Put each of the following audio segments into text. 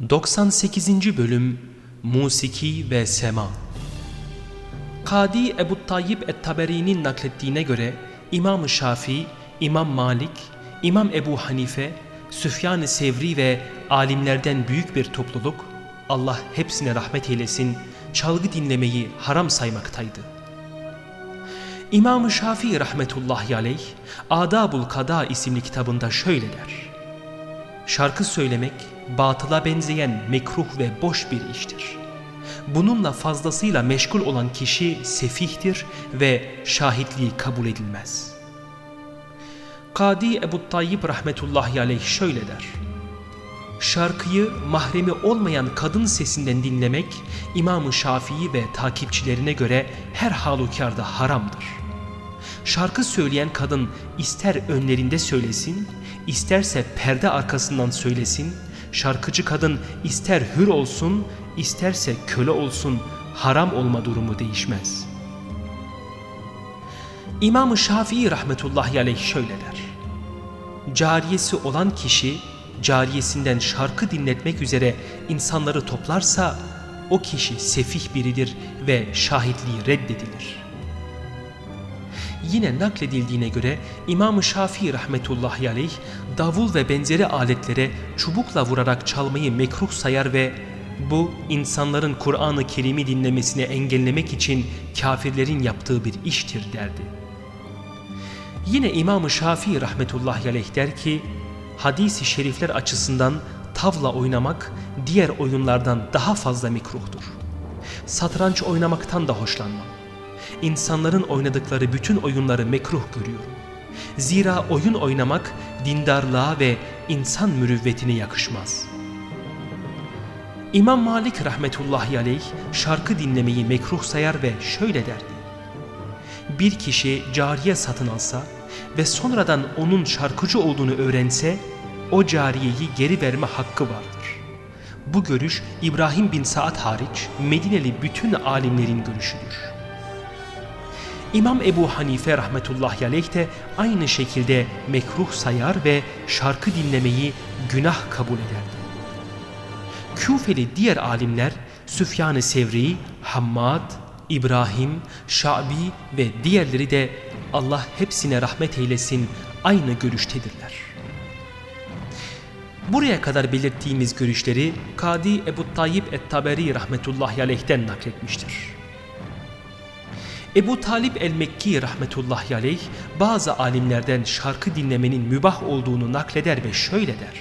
98. Bölüm Musiki ve Sema Kadi Ebu Tayyip Et-Taberi'nin naklettiğine göre İmam Şafii, İmam Malik, İmam Ebu Hanife, Süfyan-ı Sevri ve alimlerden büyük bir topluluk Allah hepsine rahmet eylesin çalgı dinlemeyi haram saymaktaydı. İmam-ı Şafii rahmetullahi aleyh Adabul Kada isimli kitabında şöyle der. Şarkı söylemek batıla benzeyen mekruh ve boş bir iştir. Bununla fazlasıyla meşgul olan kişi sefihtir ve şahitliği kabul edilmez. Kadi Ebu Tayyip rahmetullahi aleyh şöyle der. Şarkıyı mahremi olmayan kadın sesinden dinlemek İmam-ı Şafii ve takipçilerine göre her halükarda haramdır. Şarkı söyleyen kadın ister önlerinde söylesin, isterse perde arkasından söylesin, şarkıcı kadın ister hür olsun, isterse köle olsun haram olma durumu değişmez. İmam-ı Şafii rahmetullahi aleyh şöyle der. Cariyesi olan kişi cariyesinden şarkı dinletmek üzere insanları toplarsa o kişi sefih biridir ve şahitliği reddedilir. Yine nakledildiğine göre İmam-ı Şafii rahmetullahi aleyh davul ve benzeri aletlere çubukla vurarak çalmayı mekruh sayar ve bu insanların Kur'an-ı Kerim'i dinlemesini engellemek için kafirlerin yaptığı bir iştir derdi. Yine İmam-ı Şafii rahmetullahi aleyh der ki hadis-i şerifler açısından tavla oynamak diğer oyunlardan daha fazla mikruhtur. Satranç oynamaktan da hoşlanmam. İnsanların oynadıkları bütün oyunları mekruh görüyorum. Zira oyun oynamak dindarlığa ve insan mürüvvetine yakışmaz. İmam Malik rahmetullahi aleyh şarkı dinlemeyi mekruh sayar ve şöyle derdi. Bir kişi cariye satın alsa ve sonradan onun şarkıcı olduğunu öğrense o cariyeyi geri verme hakkı vardır. Bu görüş İbrahim bin Saad hariç Medineli bütün alimlerin görüşüdür. İmam Ebu Hanife rahmetullahi aleyh de aynı şekilde mekruh sayar ve şarkı dinlemeyi günah kabul ederdi. Küfeli diğer alimler Süfyan-ı Sevri, Hammad, İbrahim, Şabi ve diğerleri de Allah hepsine rahmet eylesin aynı görüştedirler. Buraya kadar belirttiğimiz görüşleri Kadi Ebu Tayyip Et-Taberi rahmetullahi aleyh'ten nakletmiştir. Ebu Talip el-Mekki rahmetullahi aleyh bazı alimlerden şarkı dinlemenin mübah olduğunu nakleder ve şöyle der.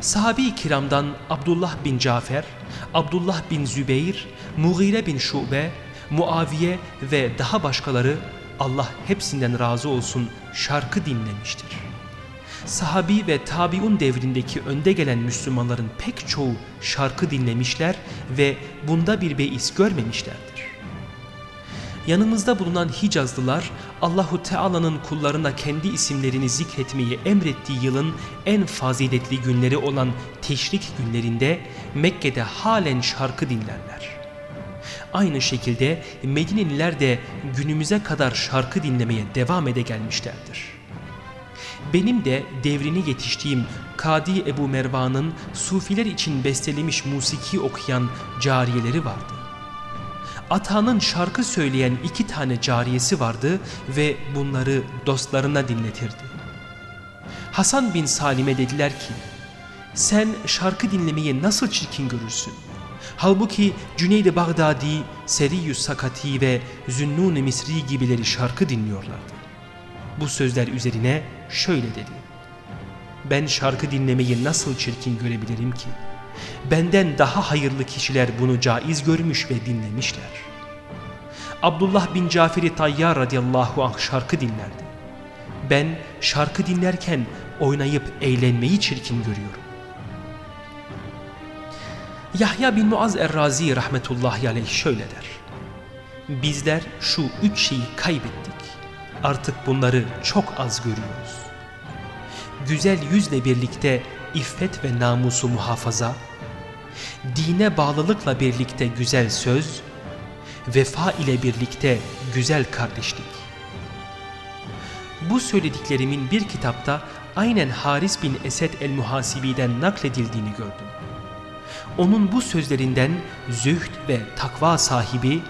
Sahabi kiramdan Abdullah bin Cafer, Abdullah bin Zübeyir, Mughire bin Şube, Muaviye ve daha başkaları Allah hepsinden razı olsun şarkı dinlemiştir. Sahabi ve tabiun devrindeki önde gelen Müslümanların pek çoğu şarkı dinlemişler ve bunda bir beis görmemişlerdir. Yanımızda bulunan Hicazlılar Allahu Teala'nın kullarına kendi isimlerini zikretmeyi emrettiği yılın en faziletli günleri olan teşrik günlerinde Mekke'de halen şarkı dinlerler. Aynı şekilde Medineliler de günümüze kadar şarkı dinlemeye devam ede gelmişlerdir. Benim de devrini yetiştiğim Kadi Ebu Mervan'ın Sufiler için bestelemiş musiki okuyan cariyeleri vardı. Ata'nın şarkı söyleyen iki tane cariyesi vardı ve bunları dostlarına dinletirdi. Hasan bin Salim'e dediler ki, sen şarkı dinlemeyi nasıl çirkin görürsün? Halbuki Cüneyd-i Bağdadi, Seriyyus Sakati ve Zünnun-i Misri gibileri şarkı dinliyorlardı. Bu sözler üzerine şöyle dedi. Ben şarkı dinlemeyi nasıl çirkin görebilirim ki? Benden daha hayırlı kişiler bunu caiz görmüş ve dinlemişler. Abdullah bin Caferi Tayyar radıyallahu anh şarkı dinlerdi. Ben şarkı dinlerken oynayıp eğlenmeyi çirkin görüyorum. Yahya bin Muaz Errazi rahmetullahi aleyh şöyle der. Bizler şu üç şeyi kaybettik. Artık bunları çok az görüyoruz. Güzel yüzle birlikte iffet ve namusu muhafaza, dine bağlılıkla birlikte güzel söz, vefa ile birlikte güzel kardeşlik. Bu söylediklerimin bir kitapta aynen Haris bin Esed el-Muhasibi'den nakledildiğini gördüm. Onun bu sözlerinden zühd ve takva sahibi,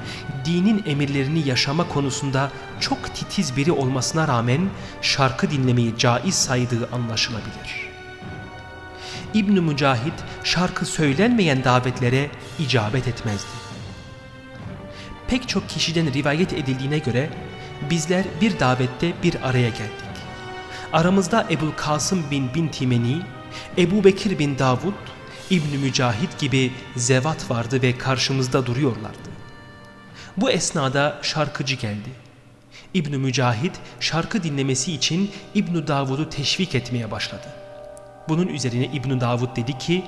dinin emirlerini yaşama konusunda çok titiz biri olmasına rağmen şarkı dinlemeyi caiz saydığı anlaşılabilir. İbn Mücahit şarkı söylenmeyen davetlere icabet etmezdi. Pek çok kişiden rivayet edildiğine göre bizler bir davette bir araya geldik. Aramızda Ebul Kasım bin bin Timeni, Ebu Bekir bin Davud, İbn Mücahit gibi zevat vardı ve karşımızda duruyorlardı. Bu esnada şarkıcı geldi. İbn Mücahit şarkı dinlemesi için İbn Davud'u teşvik etmeye başladı. Bunun üzerine İbn Davud dedi ki,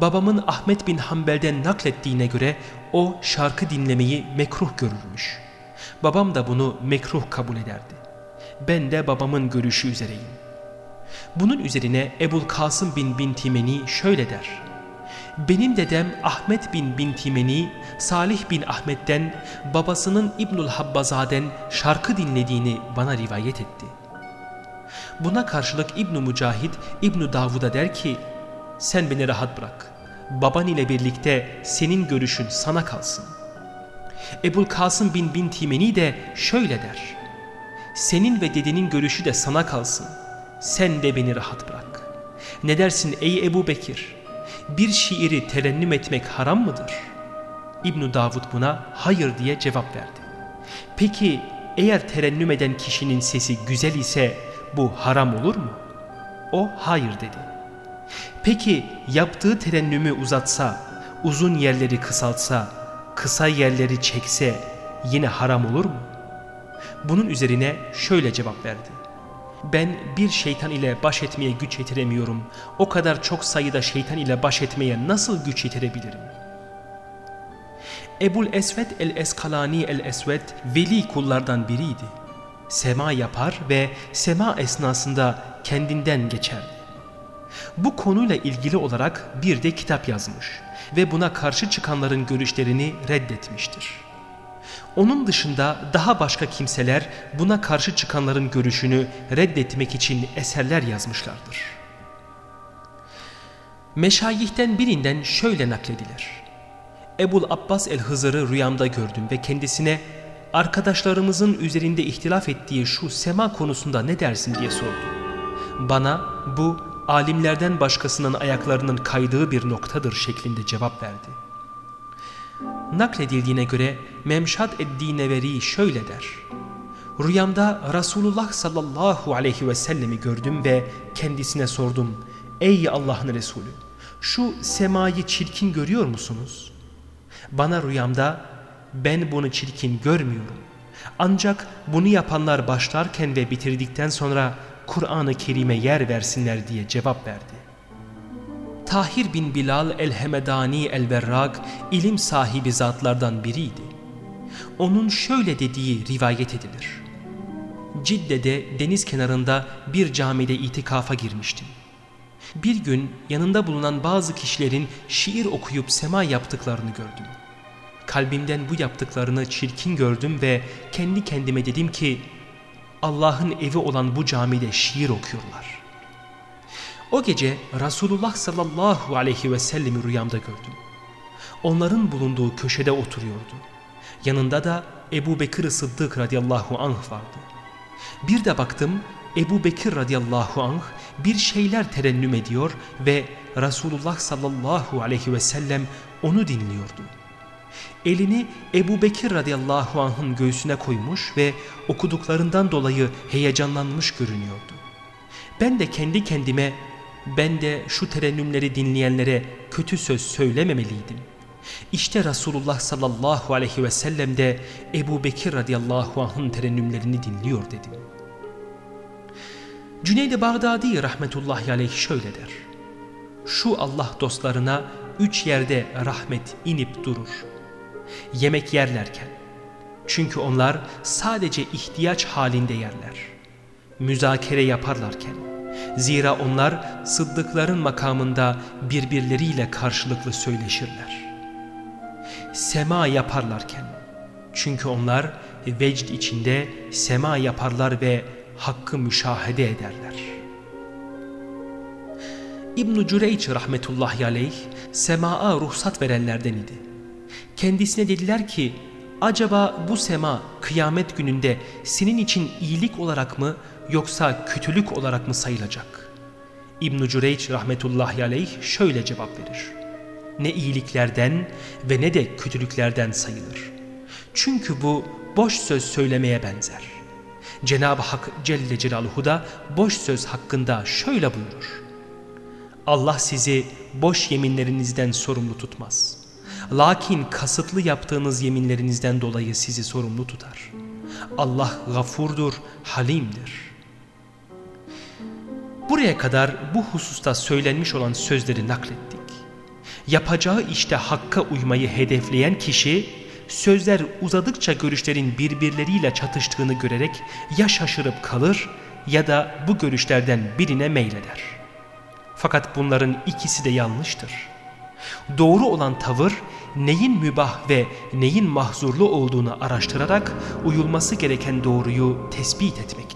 babamın Ahmet bin Hanbel'den naklettiğine göre o şarkı dinlemeyi mekruh görürmüş. Babam da bunu mekruh kabul ederdi. Ben de babamın görüşü üzereyim. Bunun üzerine Ebul Kasım bin Bintimeni şöyle der. Benim dedem Ahmet bin Bintimeni, Salih bin Ahmet'ten babasının İbnül Habbazaden şarkı dinlediğini bana rivayet etti. Buna karşılık İbn Mücahit İbn Davud'a der ki, sen beni rahat bırak. Baban ile birlikte senin görüşün sana kalsın. Ebul Kasım bin Bintimeni de şöyle der. Senin ve dedenin görüşü de sana kalsın. Sen de beni rahat bırak. Ne dersin ey Ebu Bekir? Bir şiiri terennüm etmek haram mıdır? İbn Davud buna hayır diye cevap verdi. Peki eğer terennüm eden kişinin sesi güzel ise bu haram olur mu? O hayır dedi. Peki yaptığı terennümü uzatsa, uzun yerleri kısaltsa, kısa yerleri çekse yine haram olur mu? Bunun üzerine şöyle cevap verdi. Ben bir şeytan ile baş etmeye güç yetiremiyorum. O kadar çok sayıda şeytan ile baş etmeye nasıl güç yetirebilirim? Ebul Esved el-Eskalani el-Esved veli kullardan biriydi. Sema yapar ve sema esnasında kendinden geçerdi. Bu konuyla ilgili olarak bir de kitap yazmış ve buna karşı çıkanların görüşlerini reddetmiştir. Onun dışında daha başka kimseler buna karşı çıkanların görüşünü reddetmek için eserler yazmışlardır. Meşayihten birinden şöyle nakledilir. Ebul Abbas el-Hızır'ı rüyamda gördüm ve kendisine arkadaşlarımızın üzerinde ihtilaf ettiği şu sema konusunda ne dersin diye sordu. Bana bu alimlerden başkasının ayaklarının kaydığı bir noktadır şeklinde cevap verdi. Nakledildiğine göre Memşad Eddineveri şöyle der. Rüyamda Resulullah sallallahu aleyhi ve sellemi gördüm ve kendisine sordum. Ey Allah'ın Resulü şu semayı çirkin görüyor musunuz? Bana rüyamda ben bunu çirkin görmüyorum. Ancak bunu yapanlar başlarken ve bitirdikten sonra Kur'an-ı Kerim'e yer versinler diye cevap verdi. Tahir bin Bilal el-Hemedani el-Verrak ilim sahibi zatlardan biriydi. Onun şöyle dediği rivayet edilir. Cidde'de deniz kenarında bir camide itikafa girmiştim. Bir gün yanında bulunan bazı kişilerin şiir okuyup sema yaptıklarını gördüm. Kalbimden bu yaptıklarını çirkin gördüm ve kendi kendime dedim ki Allah'ın evi olan bu camide şiir okuyorlar. O gece Resulullah sallallahu aleyhi ve sellemi rüyamda gördüm. Onların bulunduğu köşede oturuyordu. Yanında da Ebu Bekir Sıddık radıyallahu anh vardı. Bir de baktım Ebu Bekir radıyallahu anh bir şeyler terennüm ediyor ve Resulullah sallallahu aleyhi ve sellem onu dinliyordu. Elini Ebu Bekir radıyallahu anh'ın göğsüne koymuş ve okuduklarından dolayı heyecanlanmış görünüyordu. Ben de kendi kendime ben de şu terennümleri dinleyenlere kötü söz söylememeliydim. İşte Resulullah sallallahu aleyhi ve sellem de Ebu Bekir radıyallahu anh'ın terennümlerini dinliyor dedim. Cüneyd-i Bağdadi rahmetullahi aleyh şöyle der. Şu Allah dostlarına üç yerde rahmet inip durur. Yemek yerlerken. Çünkü onlar sadece ihtiyaç halinde yerler. Müzakere yaparlarken Zira onlar sıddıkların makamında birbirleriyle karşılıklı söyleşirler. Sema yaparlarken, çünkü onlar vecd içinde sema yaparlar ve hakkı müşahede ederler. İbn-i Cüreyç rahmetullahi aleyh semaa ruhsat verenlerden idi. Kendisine dediler ki acaba bu sema kıyamet gününde senin için iyilik olarak mı yoksa kötülük olarak mı sayılacak? İbn-i Cüreyç rahmetullahi aleyh şöyle cevap verir. Ne iyiliklerden ve ne de kötülüklerden sayılır. Çünkü bu boş söz söylemeye benzer. Cenab-ı Hak Celle Celaluhu da boş söz hakkında şöyle buyurur. Allah sizi boş yeminlerinizden sorumlu tutmaz. Lakin kasıtlı yaptığınız yeminlerinizden dolayı sizi sorumlu tutar. Allah gafurdur, halimdir. Buraya kadar bu hususta söylenmiş olan sözleri naklettik. Yapacağı işte hakka uymayı hedefleyen kişi sözler uzadıkça görüşlerin birbirleriyle çatıştığını görerek ya şaşırıp kalır ya da bu görüşlerden birine meyleder. Fakat bunların ikisi de yanlıştır. Doğru olan tavır neyin mübah ve neyin mahzurlu olduğunu araştırarak uyulması gereken doğruyu tespit etmektir.